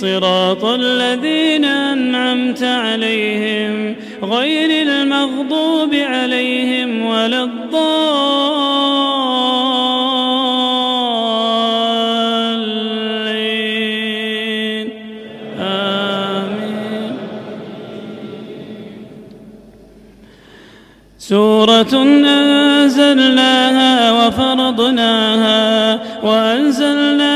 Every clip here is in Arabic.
صراط الذين أنعمت عليهم غير المغضوب عليهم ولا الضالين. آمين. سورة أنزلناها وفرضناها وأنزلنا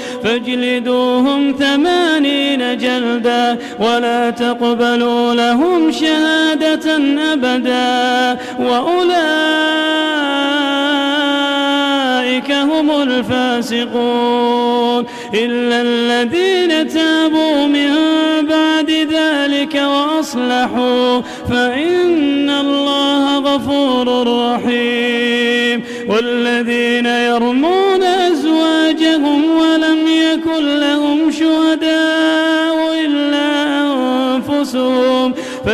فاجلدوهم ثمانين جلدا ولا تقبلوا لهم شهادة أبدا وأولئك هم الفاسقون إلا الذين تابوا من بعد ذلك وأصلحوا فإن الله غفور رحيم والذين يرمون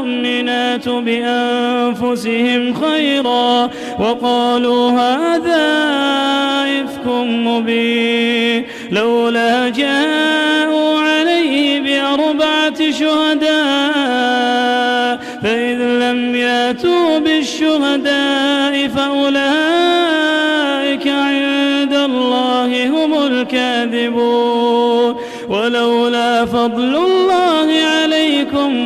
والمؤمنات بأنفسهم خيرا وقالوا هذا إفك مبين لولا جاءوا عليه بأربعة شهداء فإذ لم يأتوا بالشهداء فأولئك عند الله هم الكاذبون ولولا فضل الله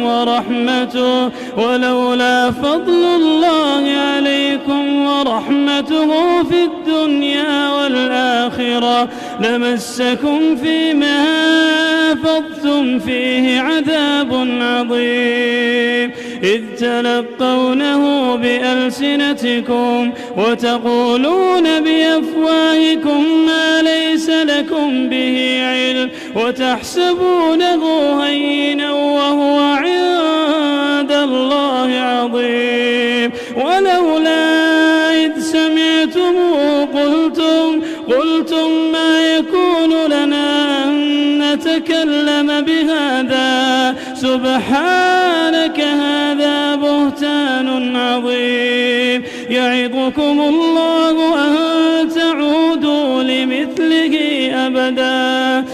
ورحمته ولولا فضل الله عليكم ورحمته في الدنيا والآخرة لمسكم فيما أفضتم فيه عذاب عظيم. إذ تلقونه بألسنتكم وتقولون بأفواهكم ما ليس لكم به علم تحسبونه هينا وهو عند الله عظيم. ولولا إذ سمعتم قلتم, قلتم ما يكون لنا أن نتكلم بهذا. سبحانك هذا بهتان عظيم. يعظكم الله أن تعودوا لمثله أبداً.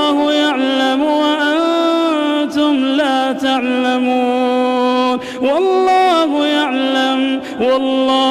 تعلمون. والله يعلم. والله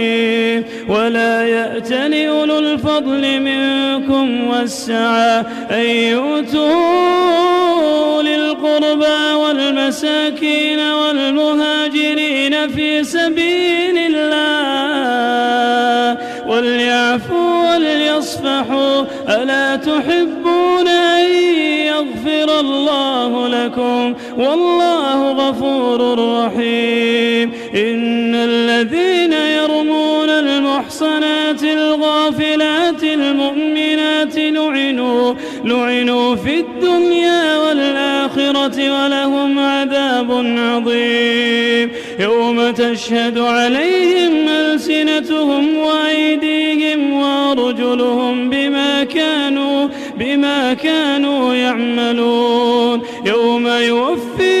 الفضل منكم والسعى أن يؤتوا للقربى والمساكين والمهاجرين في سبيل الله وليعفوا وليصفحوا ألا تحبون أن يغفر الله لكم والله غفور رحيم إن الذين يرمون المحصنات الغافلات المؤمنات لعنوا لعنوا في الدنيا والآخرة ولهم عذاب عظيم. يوم تشهد عليهم ألسنتهم وأيديهم وأرجلهم بما كانوا بما كانوا يعملون. يوم يوفيهم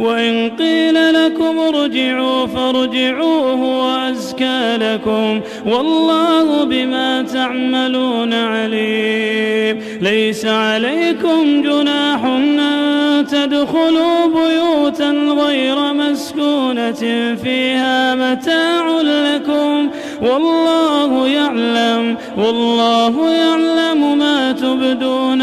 وإن قيل لكم ارجعوا فارجعوا هو أزكى لكم والله بما تعملون عليم. ليس عليكم جناح أن تدخلوا بيوتا غير مسكونة فيها متاع لكم. والله يعلم والله يعلم ما تبدون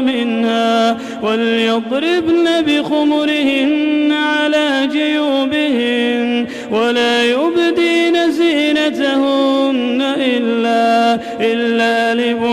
منها وليضربن بخمرهن على جيوبهن ولا يبدين زينتهن إلا, إلا لبعولتهن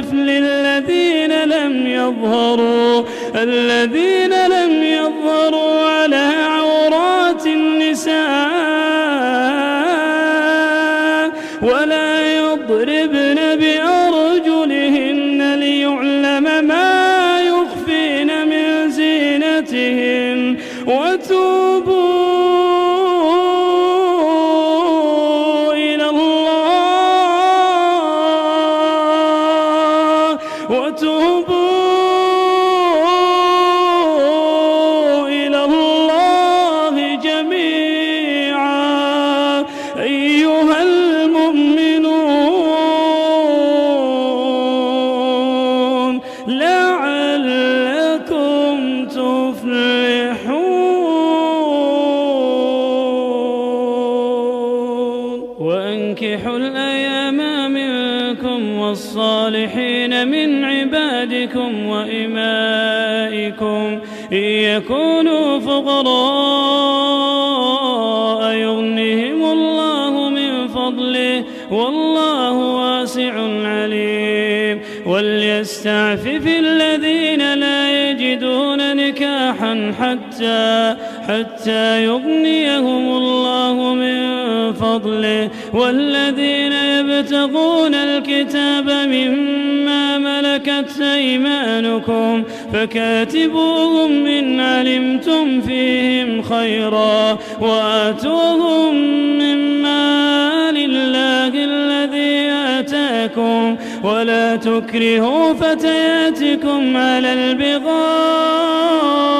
الطفل الذين لم يظهروا الذين لم يظهروا على عورات النساء. عبادكم وإمائكم إن يكونوا فقراء يغنهم الله من فضله والله واسع عليم وليستعفف الذين لا يجدون نكاحا حتى حتى يغنيهم الله من فضله والذين يبتغون الكتاب مما ملكت أيمانكم فكاتبوهم إن علمتم فيهم خيرا وآتوهم مما لله الذي آتاكم ولا تكرهوا فتياتكم على البغاء إن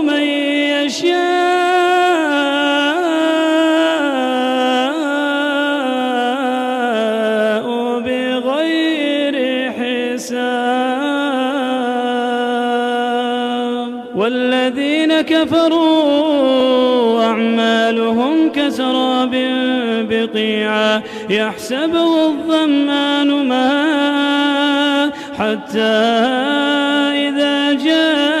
أعمالهم كسراب بقيعا يحسبه الظمآن ماء حتى إذا جاءه لم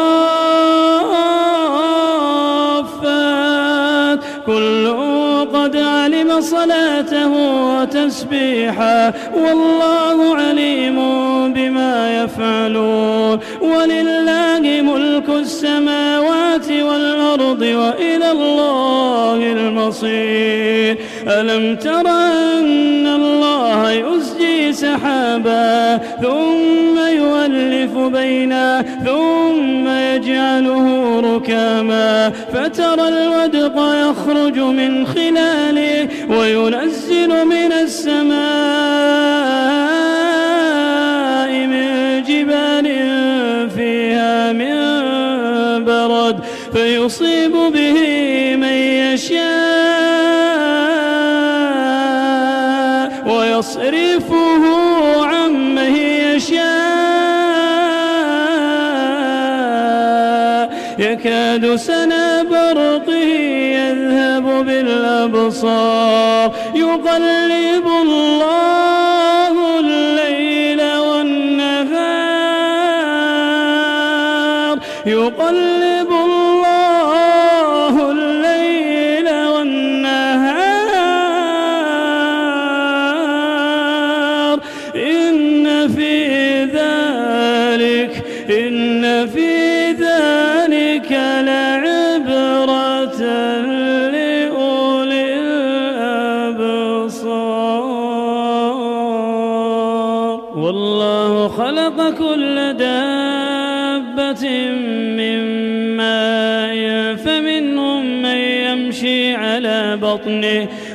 صلاته وتسبيحا والله عليم بما يفعلون. ولله ملك السماوات والأرض وإلى الله المصير. ألم تر أن الله يزجي سحابا ثم يولف بينه ثم يجعله ركاما. فترى الودق يخرج من خلاله وينزل من السماء. يقلب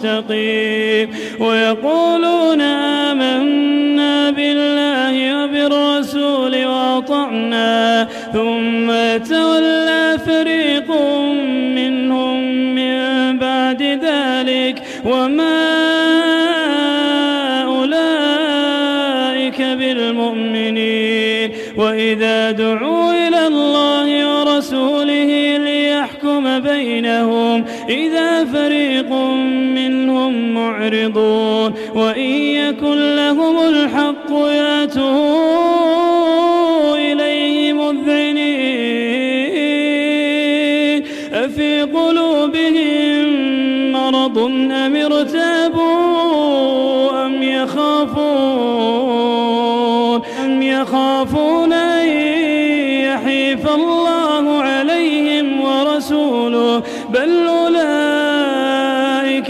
مستقيم ويقولون آمنا بالله وبالرسول وأطعنا ثم تولى فريق منهم من بعد ذلك وما أولئك بالمؤمنين. وإذا دعوا إلى الله ورسوله ليحكم بينهم إذا فريق معرضون وإن يكن لهم الحق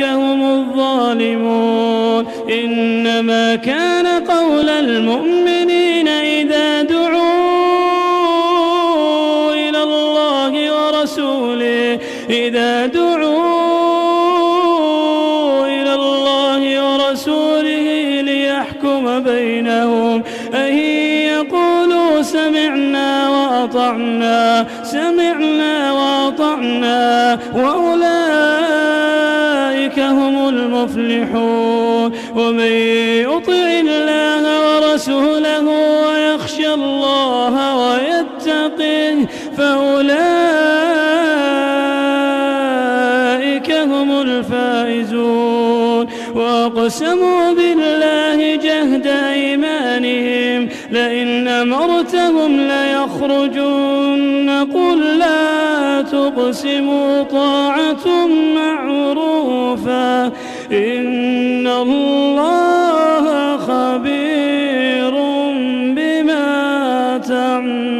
هم الظالمون. إنما كان قول المؤمنين هم الفائزون وأقسموا بالله جهد أيمانهم لئن أمرتهم ليخرجون. قل لا تقسموا طاعة معروفة. إن الله خبير بما تعملون.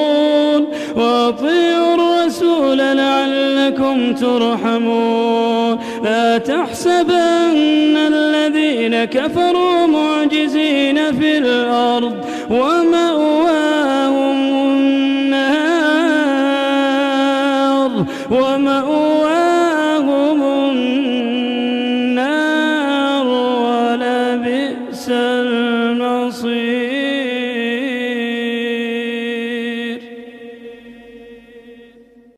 وأطيعوا الرسول لعلكم ترحمون. لا تحسبن الذين كفروا معجزين في الأرض وما